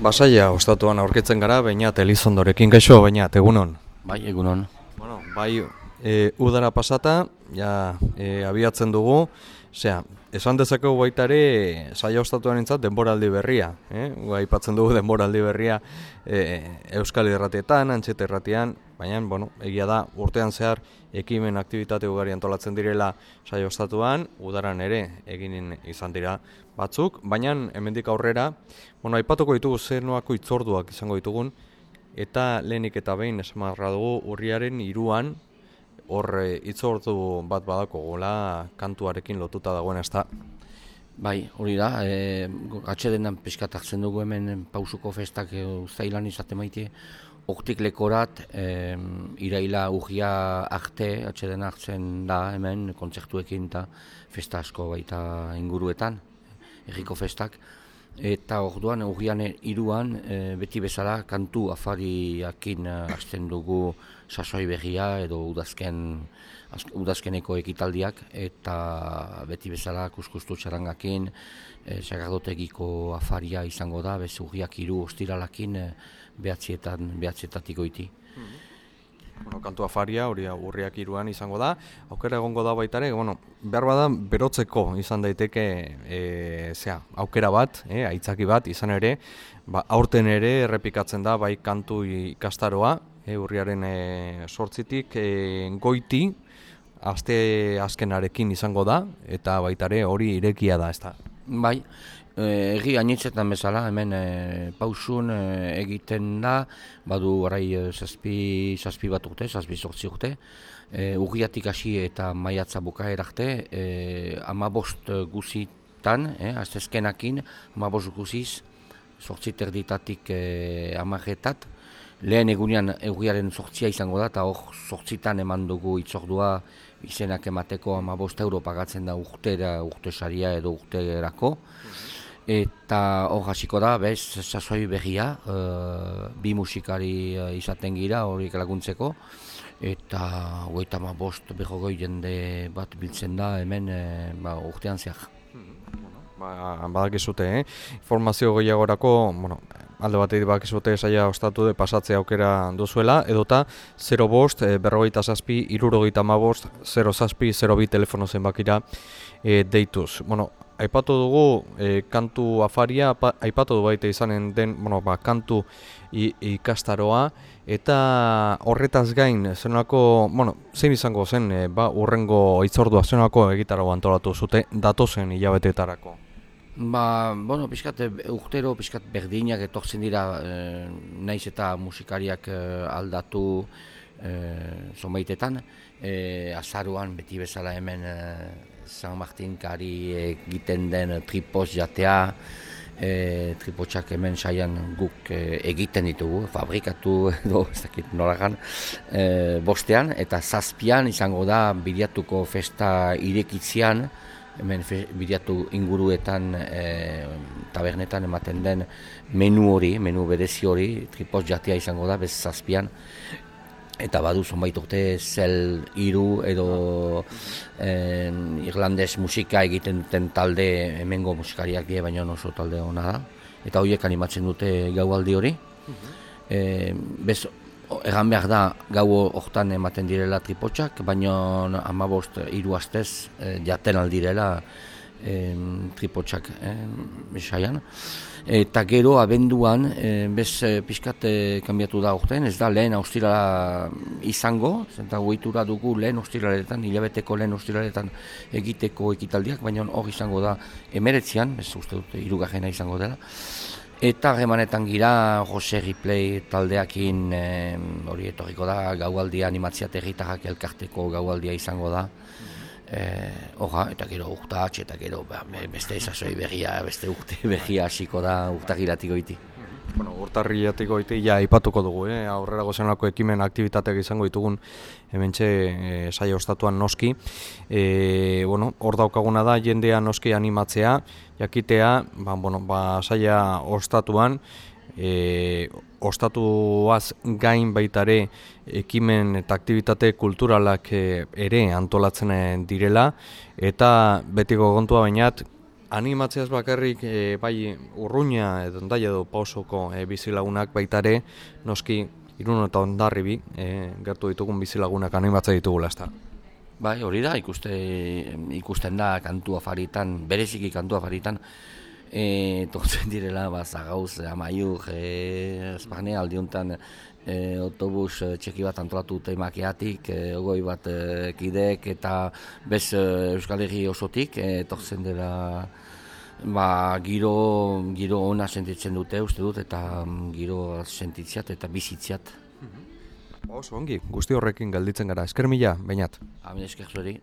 Basaia ostatuan aurkitzen gara, baina Elizondorekin gaixo, baina egunon. Bai, egunon. Bueno, bai, e, udara pasata, ja, e, abiatzen dugu, Osea, esan dezakegu baita ere saia ostatuan nintzat denboraldi berria. Eh? Aipatzen dugu denboraldi berria e, Euskal Irratietan, Antxeta Irratian, baina bueno, egia da urtean zehar ekimen aktivitate ugari antolatzen direla saia ostatuan, udaran ere egin izan dira batzuk, baina hemendik aurrera, bueno, aipatuko ditugu zer nuako itzorduak izango ditugun, eta lehenik eta behin esamarra dugu urriaren iruan, hor itzortu bat badako gola kantuarekin lotuta dagoen ez da. Bai, hori da, e, atxe denan peskat hartzen dugu hemen pausuko festak e, zailan izate maite, oktik lekorat, e, iraila urgia arte, atxe hartzen da hemen kontzertuekin eta festa asko baita inguruetan, erriko festak. Eta orduan, urrian iruan, e, beti bezala kantu afariakin hasten dugu sasoi berria edo udazken, udazkeneko ekitaldiak eta beti bezala kuskustu txarangakin e, afaria izango da, bez urriak iru ostiralakin e, behatzietan, behatzietatik goiti. Mhm. Bueno, kantu afaria hori urriak iruan izango da, aukera egongo da baita ere, bueno, behar bada berotzeko izan daiteke e, zera, aukera bat, e, aitzaki bat izan ere, ba, aurten ere errepikatzen da bai kantu ikastaroa, e, urriaren e, sortzitik e, goiti, aste azkenarekin izango da, eta baitare hori irekia da, ez da. Bai, egi anitzetan bezala, hemen e, pausun e, egiten da, badu orai e, zazpi, zazpi bat urte, zazpi sortzi urte, e, urriatik hasi eta maiatza buka erarte, e, ama bost guzitan, e, aztezkenakin, ama bost guziz, sortzi terditatik e, amarretat, lehen egunean eguiaren sortzia izango da, eta hor sortzitan eman dugu itzordua izenak emateko ama bost euro pagatzen da urtera, urtesaria edo urterako. Eta hor hasiko da, bez, sasoi berria, uh, bi musikari uh, izaten gira horiek laguntzeko. Eta hogeita ama bost behogoi jende bat biltzen da hemen uh, ba, urtean zehar. Ba, badakizute, eh? informazio gehiagorako, bueno, alde batetik bak esote saia ostatu de pasatzea aukera duzuela, edota 0 bost, e, berrogeita zazpi, irurogeita ma bost, 0 zazpi, 0 bi telefono zenbakira e, deituz. Bueno, aipatu dugu e, kantu afaria, aipatu du baita izanen den, bueno, ba, kantu ikastaroa, eta horretaz gain, zenako, bueno, zein izango zen, e, ba, urrengo itzordua zenako egitarago antolatu zute, datozen hilabeteetarako. Ba, bueno, pixkat, eh, urtero pixkat berdinak etortzen dira e, naiz eta musikariak e, aldatu e, zonbaitetan. E, azaruan beti bezala hemen e, San Martin kari egiten den tripos jatea, e, tripotxak hemen saian guk egiten ditugu, fabrikatu edo ez dakit noragan, e, bostean, eta zazpian izango da bidiatuko festa irekitzean, hemen bideatu inguruetan e, tabernetan ematen den menu hori, menu berezi hori, tripos jatia izango da, bez zazpian, eta badu zonbait urte zel iru edo e, irlandes musika egiten duten talde hemengo musikariak die, baina oso talde hona da, eta horiek animatzen dute gaualdi hori. E, bez, Egan behar da, gau hortan ematen direla tripotxak, baina amabost hiru astez e, jaten aldirela e, tripotxak e, Eta gero abenduan, e, bez e, pixkat e, kanbiatu da horten, ez da lehen austira izango, zenta goitura dugu lehen austiraretan, hilabeteko lehen austiraretan egiteko ekitaldiak, baina hor izango da emeretzean, ez uste dute irugarrena izango dela. Eta remanetan gira Jose Ripley taldeakin hori etorriko da gaualdia animatzia territarrak elkarteko gaualdia izango da. E, eta gero urtatx eta gero ba, beste ezazoi berria, beste urte berria hasiko da urtagiratiko iti. Bueno, urtarriatik goite, ja, ipatuko dugu, eh? aurrera gozenako ekimen aktivitateak izango ditugun hemen txe e, saia ostatuan noski. E, bueno, hor daukaguna da, jendea noski animatzea, jakitea, ba, bueno, ba, saia ostatuan, e, ostatuaz gain baitare ekimen eta aktivitate kulturalak ere antolatzen direla, eta betiko kontua bainat, animatzeaz bakarrik e, bai urruña edo ondai edo pausoko e, bizilagunak baitare noski irun eta ondarribi e, gertu ditugun bizilagunak animatze ditugula ezta. Bai, hori da, ikuste, ikusten da kantu afaritan, bereziki kantu afaritan, e, tortzen direla, ba, zagauz, amaiur, e, espane aldiuntan, e, autobus e, txeki bat antolatu dute makiatik, e, ogoi bat e, kidek eta bez e, Euskal Herri osotik, e, tortzen dela, ba, giro, giro ona sentitzen dute, uste dut, eta mm, giro sentitziat eta bizitziat. Oso ongi, guzti horrekin galditzen gara. Esker mila, bainat. Amin esker zuri.